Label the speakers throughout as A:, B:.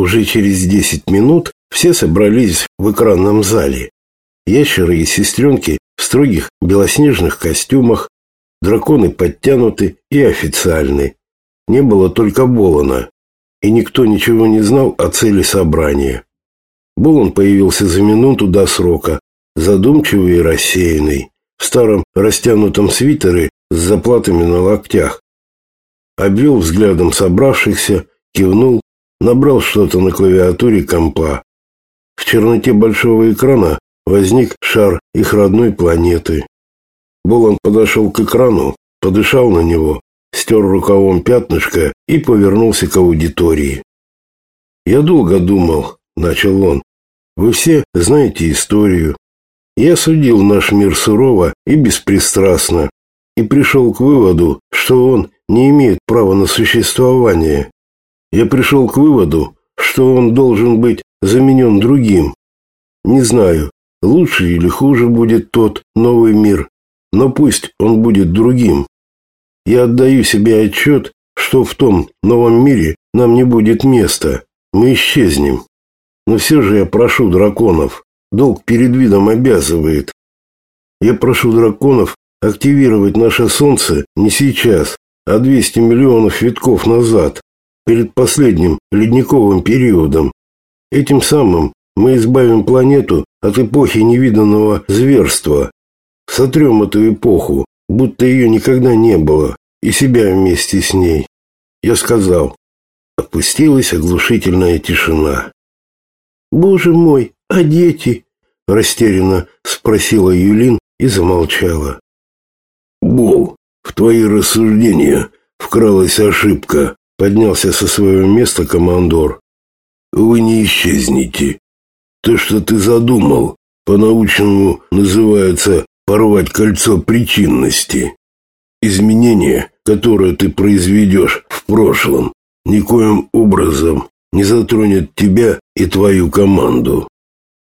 A: Уже через 10 минут все собрались в экранном зале. Ящеры и сестренки в строгих белоснежных костюмах, драконы подтянуты и официальны. Не было только Болона, и никто ничего не знал о цели собрания. Болон появился за минуту до срока, задумчивый и рассеянный, в старом растянутом свитере с заплатами на локтях. Обвел взглядом собравшихся, кивнул набрал что-то на клавиатуре компа. В черноте большого экрана возник шар их родной планеты. Болон подошел к экрану, подышал на него, стер рукавом пятнышко и повернулся к аудитории. «Я долго думал», — начал он, — «вы все знаете историю. Я судил наш мир сурово и беспристрастно и пришел к выводу, что он не имеет права на существование я пришел к выводу, что он должен быть заменен другим. Не знаю, лучше или хуже будет тот новый мир, но пусть он будет другим. Я отдаю себе отчет, что в том новом мире нам не будет места, мы исчезнем. Но все же я прошу драконов, долг перед видом обязывает. Я прошу драконов активировать наше солнце не сейчас, а 200 миллионов витков назад перед последним ледниковым периодом. Этим самым мы избавим планету от эпохи невиданного зверства. Сотрем эту эпоху, будто ее никогда не было, и себя вместе с ней. Я сказал. Опустилась оглушительная тишина. «Боже мой, а дети?» Растерянно спросила Юлин и замолчала. «Бол, в твои рассуждения вкралась ошибка», Поднялся со своего места командор. Вы не исчезнете. То, что ты задумал, по-научному называется порвать кольцо причинности. Изменения, которые ты произведешь в прошлом, никоим образом не затронет тебя и твою команду.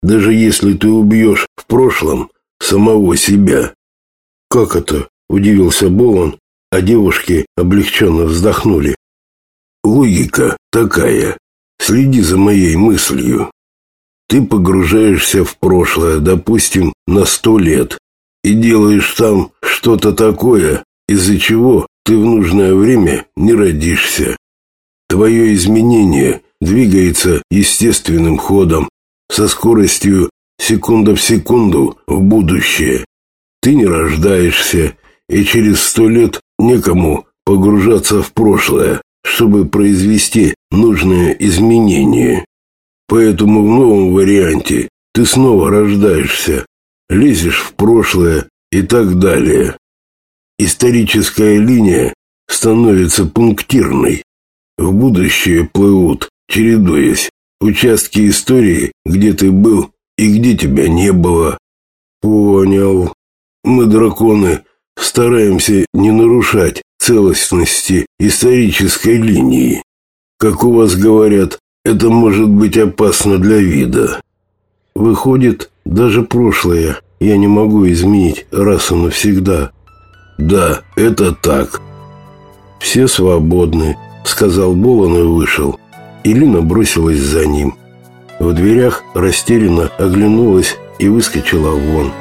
A: Даже если ты убьешь в прошлом самого себя. Как это? Удивился Болон, а девушки облегченно вздохнули. Логика такая. Следи за моей мыслью. Ты погружаешься в прошлое, допустим, на сто лет, и делаешь там что-то такое, из-за чего ты в нужное время не родишься. Твое изменение двигается естественным ходом, со скоростью секунда в секунду в будущее. Ты не рождаешься, и через сто лет некому погружаться в прошлое чтобы произвести нужное изменение. Поэтому в новом варианте ты снова рождаешься, лезешь в прошлое и так далее. Историческая линия становится пунктирной. В будущее плывут, чередуясь, участки истории, где ты был и где тебя не было. Понял. Мы, драконы, стараемся не нарушать целостности исторической линии. Как у вас говорят, это может быть опасно для вида. Выходит, даже прошлое я не могу изменить раз и навсегда. Да, это так. Все свободны, сказал Болон и вышел. Илина бросилась за ним. В дверях растерянно оглянулась и выскочила вон.